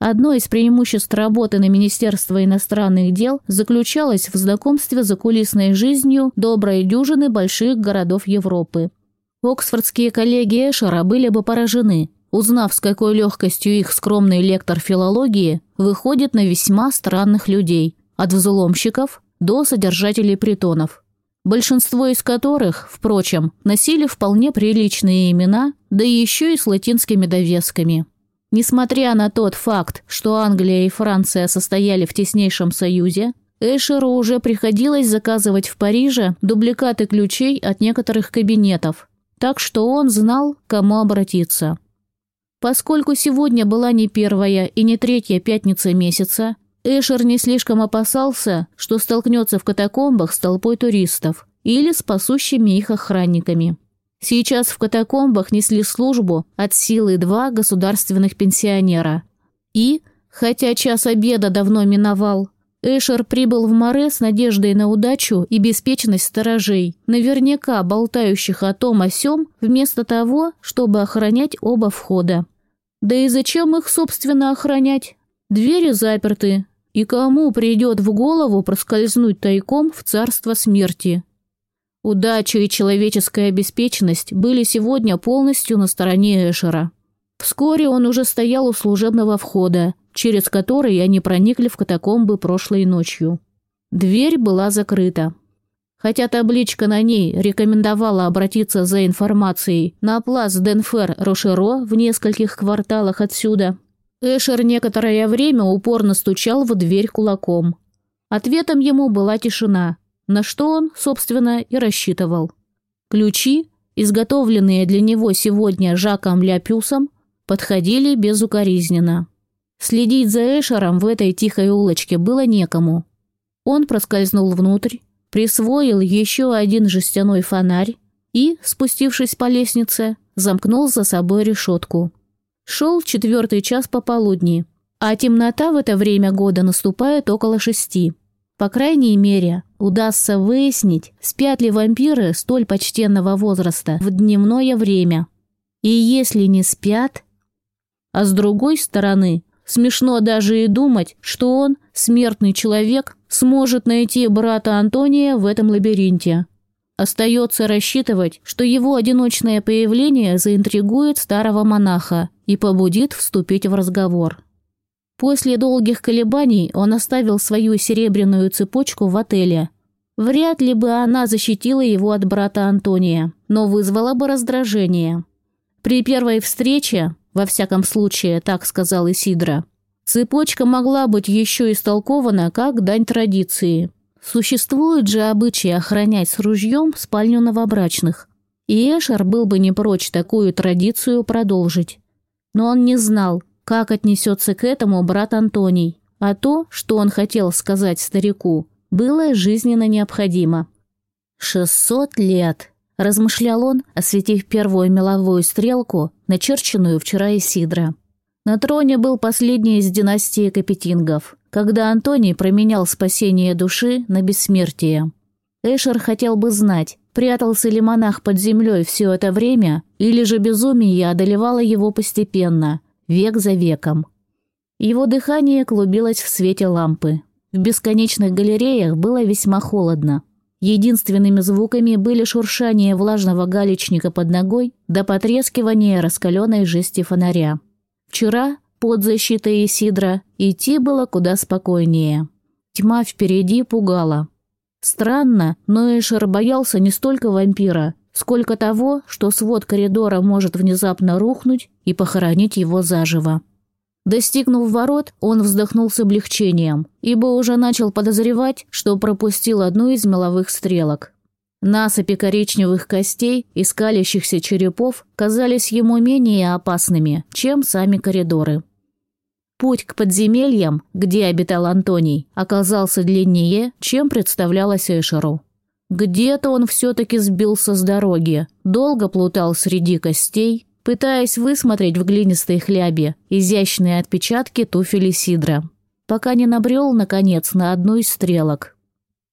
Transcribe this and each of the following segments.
Одно из преимуществ работы на Министерство иностранных дел заключалось в знакомстве за кулисной жизнью доброй дюжины больших городов Европы. Оксфордские коллеги Эшера были бы поражены, узнав, с какой легкостью их скромный лектор филологии выходит на весьма странных людей, от взломщиков до содержателей притонов большинство из которых, впрочем, носили вполне приличные имена, да еще и с латинскими довесками. Несмотря на тот факт, что Англия и Франция состояли в теснейшем союзе, Эшеру уже приходилось заказывать в Париже дубликаты ключей от некоторых кабинетов, так что он знал, к кому обратиться. Поскольку сегодня была не первая и не третья пятница месяца, Эшер не слишком опасался, что столкнется в катакомбах с толпой туристов или с пасущими их охранниками. Сейчас в катакомбах несли службу от силы два государственных пенсионера. И, хотя час обеда давно миновал, Эшер прибыл в море с надеждой на удачу и беспечность сторожей, наверняка болтающих о том о сём, вместо того, чтобы охранять оба входа. Да и зачем их, собственно, охранять? Двери заперты, и кому придет в голову проскользнуть тайком в царство смерти? Удача и человеческая обеспеченность были сегодня полностью на стороне Эшера. Вскоре он уже стоял у служебного входа, через который они проникли в катакомбы прошлой ночью. Дверь была закрыта. Хотя табличка на ней рекомендовала обратиться за информацией на плац Денфер-Рошеро в нескольких кварталах отсюда, Эшер некоторое время упорно стучал в дверь кулаком. Ответом ему была тишина, на что он, собственно, и рассчитывал. Ключи, изготовленные для него сегодня Жаком Ляпюсом, подходили безукоризненно. Следить за Эшером в этой тихой улочке было некому. Он проскользнул внутрь, присвоил еще один жестяной фонарь и, спустившись по лестнице, замкнул за собой решетку. Шел четвертый час пополудни, а темнота в это время года наступает около шести. По крайней мере, удастся выяснить, спят ли вампиры столь почтенного возраста в дневное время. И если не спят... А с другой стороны, смешно даже и думать, что он, смертный человек, сможет найти брата Антония в этом лабиринте. Остается рассчитывать, что его одиночное появление заинтригует старого монаха и побудит вступить в разговор. После долгих колебаний он оставил свою серебряную цепочку в отеле. Вряд ли бы она защитила его от брата Антония, но вызвала бы раздражение. При первой встрече, во всяком случае, так сказал Исидра, цепочка могла быть еще истолкована как дань традиции – Существует же обычай охранять с ружьем спальню новобрачных, и Эшер был бы не прочь такую традицию продолжить. Но он не знал, как отнесется к этому брат Антоний, а то, что он хотел сказать старику, было жизненно необходимо. «Шестьсот лет!» – размышлял он, осветив первую меловую стрелку, начерченную вчера Исидра. На троне был последний из династии Капетингов – когда Антоний променял спасение души на бессмертие. Эшер хотел бы знать, прятался ли монах под землей все это время, или же безумие одолевало его постепенно, век за веком. Его дыхание клубилось в свете лампы. В бесконечных галереях было весьма холодно. Единственными звуками были шуршание влажного галечника под ногой до потрескивания раскаленной жести фонаря. Вчера под защитой Исидра идти было куда спокойнее. Тьма впереди пугала. Странно, но Эшер боялся не столько вампира, сколько того, что свод коридора может внезапно рухнуть и похоронить его заживо. Достигнув ворот, он вздохнул с облегчением, ибо уже начал подозревать, что пропустил одну из меловых стрелок. Насыпи коричневых костей и скалящихся черепов казались ему менее опасными, чем сами коридоры. Путь к подземельям, где обитал Антоний, оказался длиннее, чем представлялось Эшеру. Где-то он все-таки сбился с дороги, долго плутал среди костей, пытаясь высмотреть в глинистой хлябе изящные отпечатки туфели Сидра, пока не набрел, наконец, на одну из стрелок.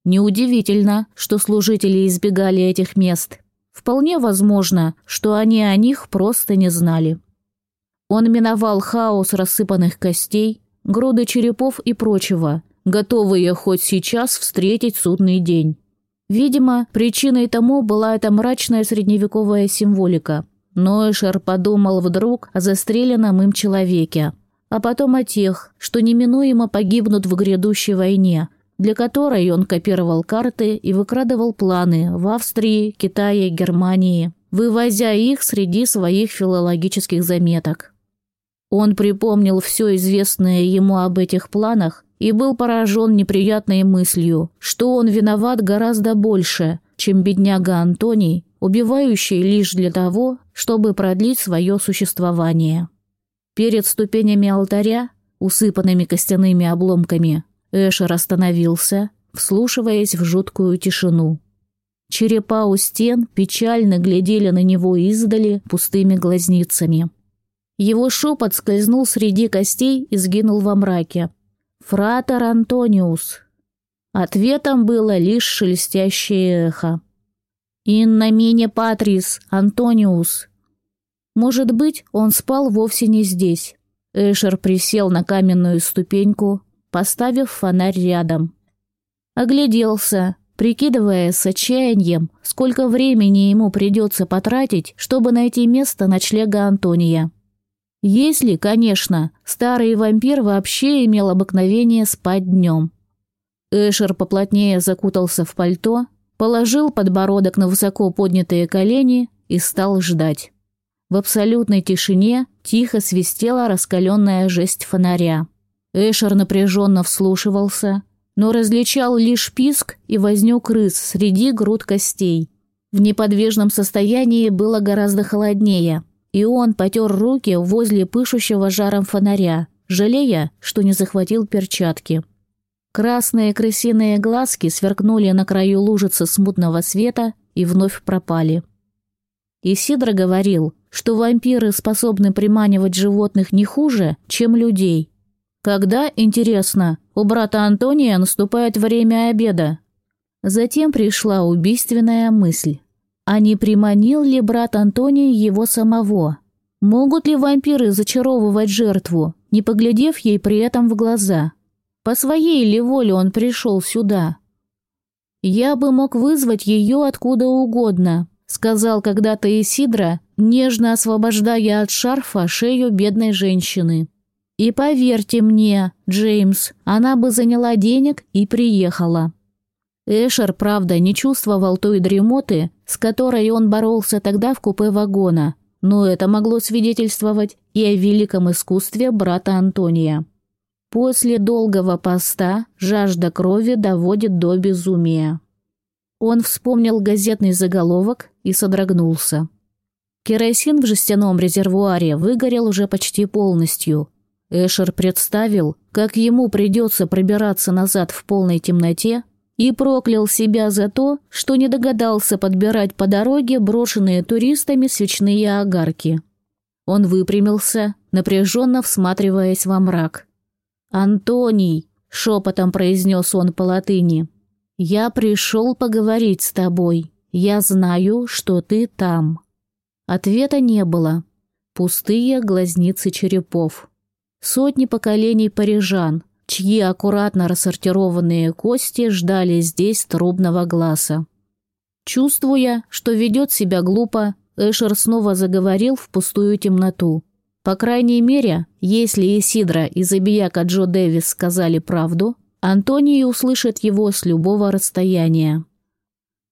Неудивительно, что служители избегали этих мест. Вполне возможно, что они о них просто не знали. Он миновал хаос рассыпанных костей, груды черепов и прочего, готовые хоть сейчас встретить судный день. Видимо, причиной тому была эта мрачная средневековая символика. Но Эшер подумал вдруг о застреленном им человеке, а потом о тех, что неминуемо погибнут в грядущей войне, для которой он копировал карты и выкрадывал планы в Австрии, Китае, Германии, вывозя их среди своих филологических заметок. Он припомнил все известное ему об этих планах и был поражен неприятной мыслью, что он виноват гораздо больше, чем бедняга Антоний, убивающий лишь для того, чтобы продлить свое существование. Перед ступенями алтаря, усыпанными костяными обломками, Эшер остановился, вслушиваясь в жуткую тишину. Черепа у стен печально глядели на него издали пустыми глазницами. Его шепот скользнул среди костей и сгинул во мраке. «Фратер Антониус». Ответом было лишь шелестящее эхо. «Инна мине патрис, Антониус». Может быть, он спал вовсе не здесь. Эшер присел на каменную ступеньку, поставив фонарь рядом. Огляделся, прикидывая с отчаянием, сколько времени ему придется потратить, чтобы найти место ночлега Антония. Если, конечно, старый вампир вообще имел обыкновение спать днем. Эшер поплотнее закутался в пальто, положил подбородок на высоко поднятые колени и стал ждать. В абсолютной тишине тихо свистела раскаленная жесть фонаря. Эшер напряженно вслушивался, но различал лишь писк и возню крыс среди груд костей. В неподвижном состоянии было гораздо холоднее, и он потер руки возле пышущего жаром фонаря, жалея, что не захватил перчатки. Красные крысиные глазки сверкнули на краю лужицы смутного света и вновь пропали. Исидро говорил, что вампиры способны приманивать животных не хуже, чем людей – когда, интересно, у брата Антония наступает время обеда? Затем пришла убийственная мысль. А не приманил ли брат Антония его самого? Могут ли вампиры зачаровывать жертву, не поглядев ей при этом в глаза? По своей ли воле он пришел сюда? «Я бы мог вызвать ее откуда угодно», — сказал когда-то Исидра, нежно освобождая от шарфа шею бедной женщины. И поверьте мне, Джеймс, она бы заняла денег и приехала. Эшер, правда, не чувствовал той дремоты, с которой он боролся тогда в купе вагона, но это могло свидетельствовать и о великом искусстве брата Антония. После долгого поста жажда крови доводит до безумия. Он вспомнил газетный заголовок и содрогнулся. Керосин в жестяном резервуаре выгорел уже почти полностью – Эшер представил, как ему придется пробираться назад в полной темноте, и проклял себя за то, что не догадался подбирать по дороге брошенные туристами свечные огарки. Он выпрямился, напряженно всматриваясь во мрак. «Антоний!» — шепотом произнес он по латыни. «Я пришел поговорить с тобой. Я знаю, что ты там». Ответа не было. Пустые глазницы черепов. Сотни поколений парижан, чьи аккуратно рассортированные кости ждали здесь трубного глаза. Чувствуя, что ведет себя глупо, Эшер снова заговорил в пустую темноту. По крайней мере, если Исидра и Забияка Джо Дэвис сказали правду, Антоний услышит его с любого расстояния.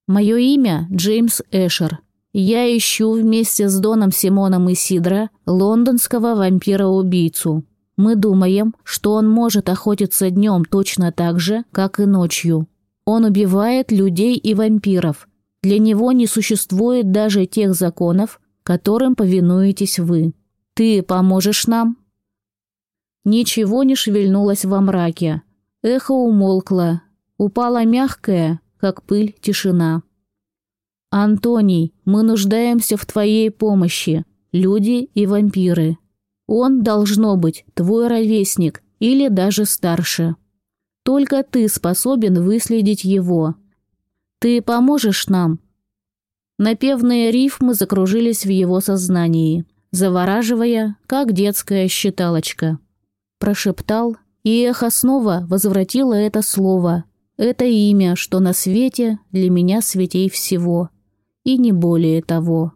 «Мое имя Джеймс Эшер. Я ищу вместе с Доном Симоном Исидра лондонского вампира-убийцу. Мы думаем, что он может охотиться днем точно так же, как и ночью. Он убивает людей и вампиров. Для него не существует даже тех законов, которым повинуетесь вы. Ты поможешь нам?» Ничего не шевельнулось во мраке. Эхо умолкло. Упала мягкая, как пыль, тишина. «Антоний, мы нуждаемся в твоей помощи, люди и вампиры. Он, должно быть, твой ровесник или даже старше. Только ты способен выследить его. Ты поможешь нам?» Напевные рифмы закружились в его сознании. завораживая, как детская считалочка. Прошептал, и эхо снова возвратило это слово, это имя, что на свете для меня святей всего, и не более того.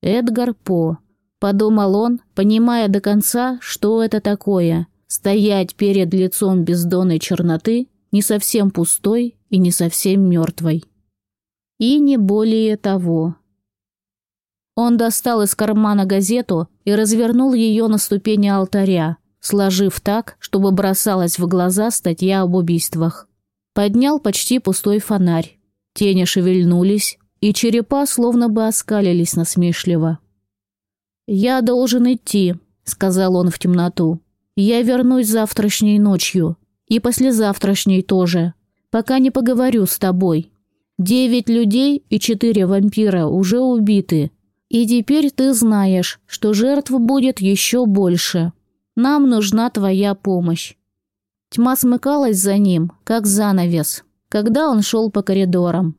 Эдгар По. Подумал он, понимая до конца, что это такое – стоять перед лицом бездонной черноты, не совсем пустой и не совсем мертвой. И не более того. Он достал из кармана газету и развернул ее на ступени алтаря, сложив так, чтобы бросалась в глаза статья об убийствах. Поднял почти пустой фонарь. Тени шевельнулись, и черепа словно бы оскалились насмешливо. «Я должен идти», — сказал он в темноту. «Я вернусь завтрашней ночью. И послезавтрашней тоже. Пока не поговорю с тобой. Девять людей и четыре вампира уже убиты. И теперь ты знаешь, что жертв будет еще больше. Нам нужна твоя помощь». Тьма смыкалась за ним, как занавес, когда он шел по коридорам.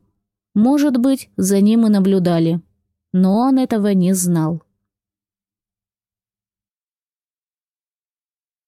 Может быть, за ним и наблюдали. Но он этого не знал.